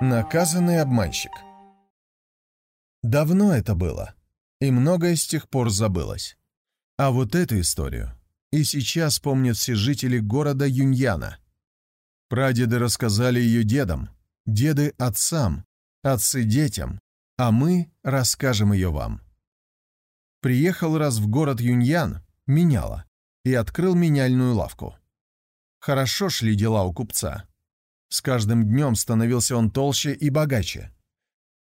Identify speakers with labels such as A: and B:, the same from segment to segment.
A: Наказанный обманщик Давно это было, и многое с тех пор забылось. А вот эту историю и сейчас помнят все жители города Юньяна. Прадеды рассказали ее дедам, деды отцам, отцы детям, а мы расскажем ее вам. Приехал раз в город Юньян, меняла, и открыл меняльную лавку. Хорошо шли дела у купца. С каждым днем становился он толще и богаче.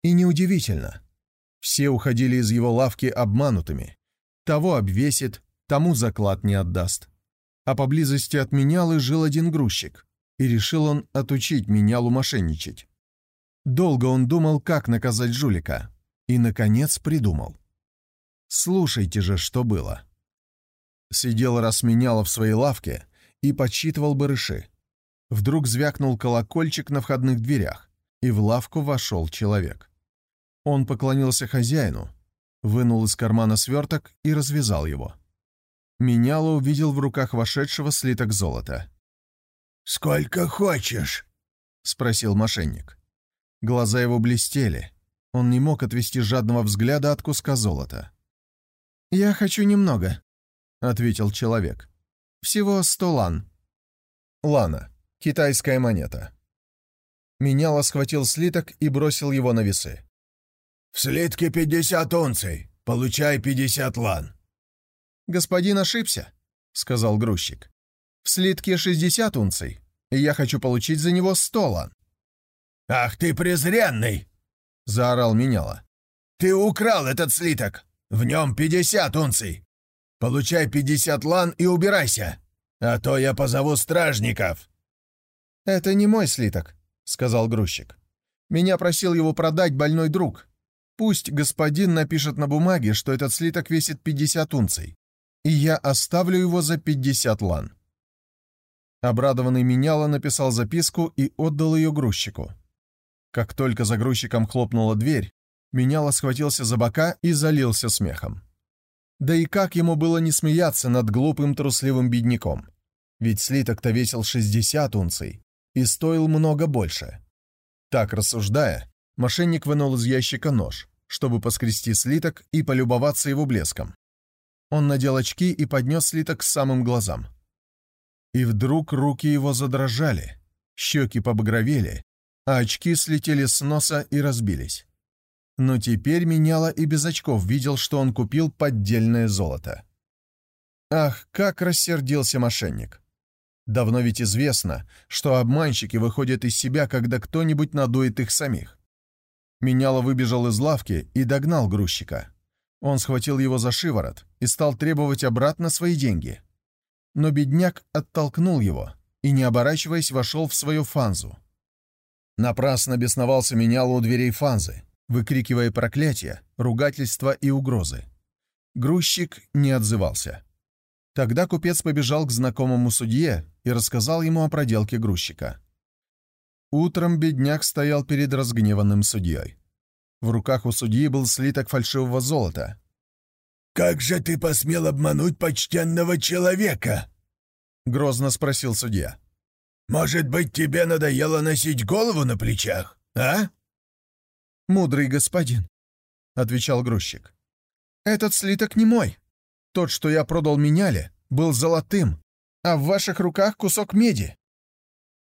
A: И неудивительно. Все уходили из его лавки обманутыми. Того обвесит, тому заклад не отдаст. А поблизости от менялы жил один грузчик, и решил он отучить менялу мошенничать. Долго он думал, как наказать жулика, и, наконец, придумал. Слушайте же, что было. Сидел раз меняла в своей лавке и подсчитывал барыши. Вдруг звякнул колокольчик на входных дверях, и в лавку вошел человек. Он поклонился хозяину, вынул из кармана сверток и развязал его. Меняло увидел в руках вошедшего слиток золота.
B: «Сколько хочешь?» — спросил мошенник.
A: Глаза его блестели. Он не мог отвести жадного взгляда от куска золота.
C: «Я хочу немного», — ответил человек. «Всего сто лан».
A: Лана. Китайская монета. Меняла схватил слиток и бросил его на весы.
B: «В слитке пятьдесят унций. Получай пятьдесят лан».
C: «Господин ошибся», — сказал грузчик. «В слитке шестьдесят унций, и я хочу получить за него сто лан».
B: «Ах ты презренный!» — заорал Меняла. «Ты украл этот слиток! В нем пятьдесят унций! Получай пятьдесят лан и убирайся, а то я позову стражников!»
C: «Это не мой слиток», — сказал грузчик. «Меня просил его продать больной друг. Пусть господин напишет на бумаге, что этот слиток весит 50 унций, и я оставлю его за 50 лан». Обрадованный меняла написал записку и отдал ее грузчику. Как только за грузчиком хлопнула дверь, меняла схватился за бока и залился смехом. Да и как ему было не смеяться над глупым трусливым бедняком? Ведь слиток-то весил 60 унций, и стоил много больше. Так рассуждая, мошенник вынул из ящика нож, чтобы поскрести слиток и полюбоваться его блеском. Он надел очки и поднес слиток к самым глазам. И вдруг руки его задрожали, щеки побагровели, а очки слетели с носа и разбились. Но теперь меняло и без очков видел, что он купил поддельное золото. Ах, как рассердился мошенник! Давно ведь известно, что обманщики выходят из себя, когда кто-нибудь надует их самих. Меняло выбежал из лавки и догнал грузчика. Он схватил его за шиворот и стал требовать обратно свои деньги. Но бедняк оттолкнул его и, не оборачиваясь, вошел в свою фанзу. Напрасно бесновался Меняло у дверей фанзы, выкрикивая проклятия, ругательства и угрозы. Грузчик не отзывался. Тогда купец побежал к знакомому судье и рассказал ему о проделке грузчика. Утром бедняк стоял перед разгневанным судьей. В руках у судьи был слиток фальшивого золота.
B: «Как же ты посмел обмануть почтенного человека?» — грозно спросил судья. «Может быть, тебе надоело носить голову на плечах, а?»
C: «Мудрый господин», — отвечал грузчик. «Этот слиток не мой. Тот, что я продал меняле, был золотым, а в ваших руках кусок меди».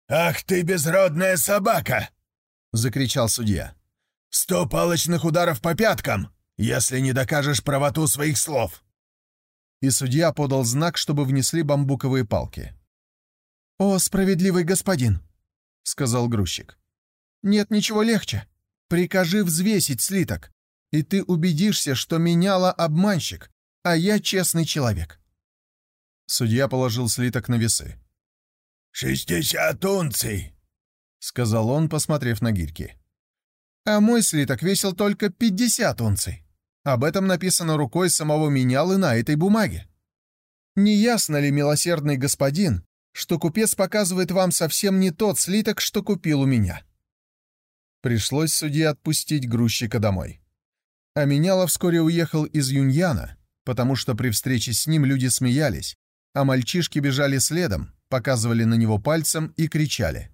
B: «Ах ты, безродная собака!» — закричал судья. «Сто палочных ударов по пяткам, если не докажешь правоту своих слов!»
A: И судья подал знак, чтобы внесли бамбуковые палки.
C: «О, справедливый господин!» — сказал грузчик. «Нет ничего легче. Прикажи взвесить слиток, и ты убедишься, что меняла обманщик, а я честный человек».
A: Судья положил слиток на весы.
B: «Шестьдесят унций», — сказал он, посмотрев на гирьки.
C: «А мой слиток весил только пятьдесят унций. Об этом написано рукой самого менялы на этой бумаге. Не ясно ли, милосердный господин, что купец показывает вам совсем не тот слиток, что купил у меня?»
A: Пришлось судье отпустить грузчика домой. А Меняла вскоре уехал из Юньяна, потому что при встрече с ним люди смеялись, а мальчишки бежали следом, показывали на него пальцем и кричали.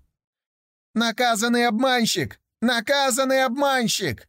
C: «Наказанный обманщик! Наказанный обманщик!»